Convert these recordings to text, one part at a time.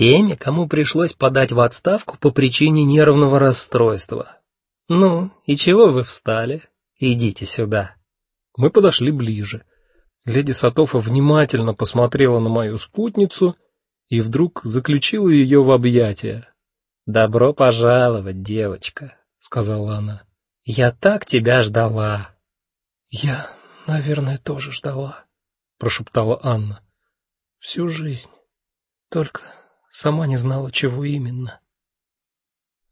теми, кому пришлось подать в отставку по причине нервного расстройства. Ну, и чего вы встали? Идите сюда. Мы подошли ближе. Леди Сатофа внимательно посмотрела на мою спутницу и вдруг заключила ее в объятия. Добро пожаловать, девочка, сказала она. Я так тебя ждала. Я, наверное, тоже ждала, прошептала Анна. Всю жизнь. Только сама не знала, чего именно.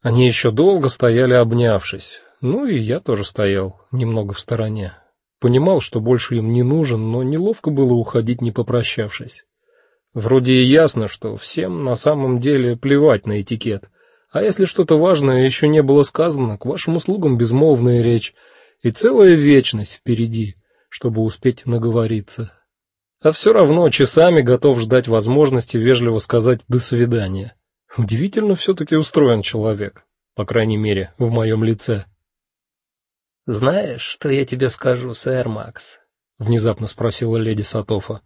Они еще долго стояли, обнявшись. Ну и я тоже стоял, немного в стороне. Понимал, что больше им не нужен, но неловко было уходить, не попрощавшись. Вроде и ясно, что всем на самом деле плевать на этикет. А если что-то важное еще не было сказано, к вашим услугам безмолвная речь и целая вечность впереди, чтобы успеть наговориться. А все равно часами готов ждать возможности вежливо сказать до свидания. Удивительно все таки устроен человек, по крайней мере, в моем лице. Знаешь, что я тебе скажу, сэр Макс? внезапно спросила леди Сатофа.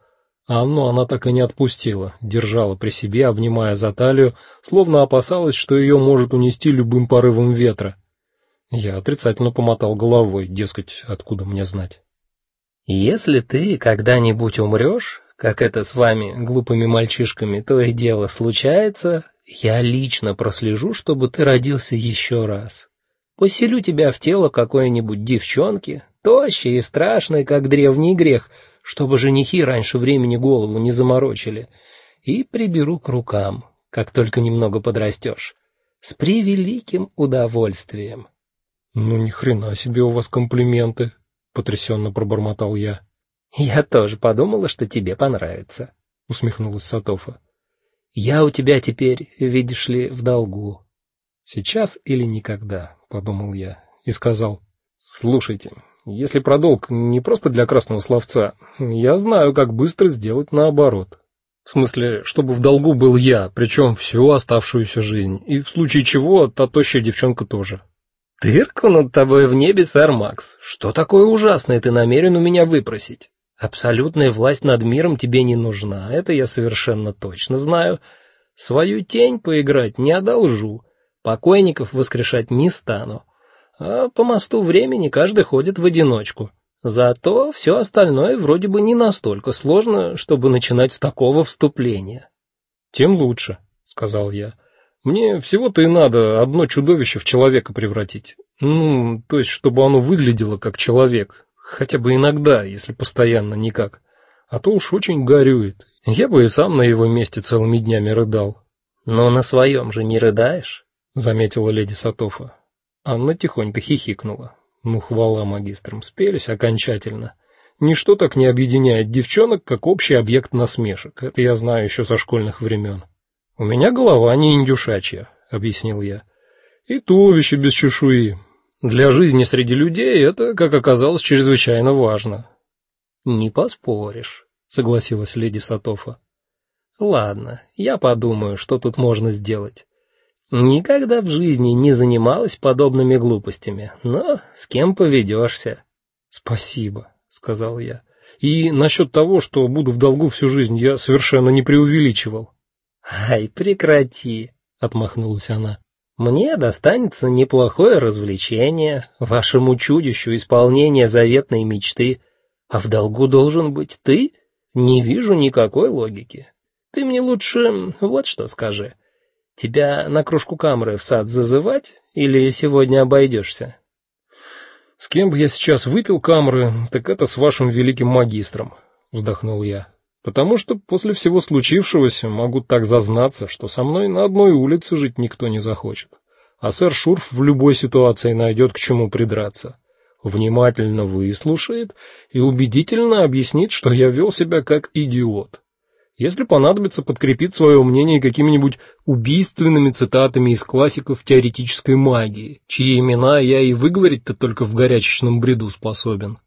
А Анну она так и не отпустила, держала при себе, обнимая за талию, словно опасалась, что ее может унести любым порывом ветра. Я отрицательно помотал головой, дескать, откуда мне знать. Если ты когда-нибудь умрешь, как это с вами, глупыми мальчишками, то и дело случается, я лично прослежу, чтобы ты родился еще раз. Поселю тебя в тело какой-нибудь девчонки, тощей и страшной, как древний грех, чтобы женихи раньше времени голову не заморочили, и приберу к рукам, как только немного подрастешь, с превеликим удовольствием. Ну ни хрена себе у вас комплименты, потрясенно пробормотал я. Я тоже подумала, что тебе понравится, усмехнулась Сатофа. Я у тебя теперь, видишь ли, в долгу. Сейчас или никогда, подумал я и сказал: "Слушайте, если про долг не просто для красного словца, я знаю, как быстро сделать наоборот. В смысле, чтобы в долгу был я, причем всю оставшуюся жизнь, и в случае чего та тощая девчонка тоже". Дырку над тобой в небе, сэр Макс. Что такое ужасное ты намерен у меня выпросить? Абсолютная власть над миром тебе не нужна, это я совершенно точно знаю. Свою тень поиграть не одолжу, покойников воскрешать не стану. А по мосту времени каждый ходит в одиночку. Зато все остальное вроде бы не настолько сложно, чтобы начинать с такого вступления. Тем лучше, сказал я. Мне всего-то и надо одно чудовище в человека превратить. Ну, то есть чтобы оно выглядело как человек, хотя бы иногда, если постоянно никак. А то уж очень горюет. Я бы и сам на его месте целыми днями рыдал. Но на своем же не рыдаешь, заметила леди Сатофа. Анна тихонько хихикнула. Ну, хвала магистрам, спелись окончательно. Ничто так не объединяет девчонок, как общий объект насмешек. Это я знаю еще со школьных времен. У меня голова не индюшачья, объяснил я. И туловище без чешуи. Для жизни среди людей это, как оказалось, чрезвычайно важно. Не поспоришь, согласилась леди Сатофа. Ладно, я подумаю, что тут можно сделать. Никогда в жизни не занималась подобными глупостями, но с кем поведешься? Спасибо, сказал я. И насчет того, что буду в долгу всю жизнь, я совершенно не преувеличивал. Ай, прекрати, отмахнулась она. Мне достанется неплохое развлечение, вашему чудищу исполнение заветной мечты, а в долгу должен быть ты? Не вижу никакой логики. Ты мне лучше вот что скажи. Тебя на кружку камры в сад зазывать или сегодня обойдешься? С кем бы я сейчас выпил камры, так это с вашим великим магистром, вздохнул я. Потому что после всего случившегося могу так зазнаться, что со мной на одной улице жить никто не захочет. А сэр Шурф в любой ситуации найдет к чему придраться. Внимательно выслушает и убедительно объяснит, что я вел себя как идиот. Если понадобится подкрепить свое мнение какими-нибудь убийственными цитатами из классиков теоретической магии, чьи имена я и выговорить-то только в горячечном бреду способен.